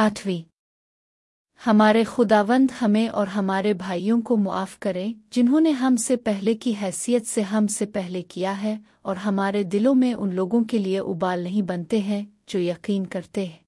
आठवीं। हमारे खुदावंद हमें और हमारे भाइयों को मुआफ़ करें, जिन्होंने हमसे पहले की हैसियत से हमसे पहले किया है और हमारे दिलों में उन लोगों के लिए उबाल नहीं बनते हैं, जो यकीन करते हैं।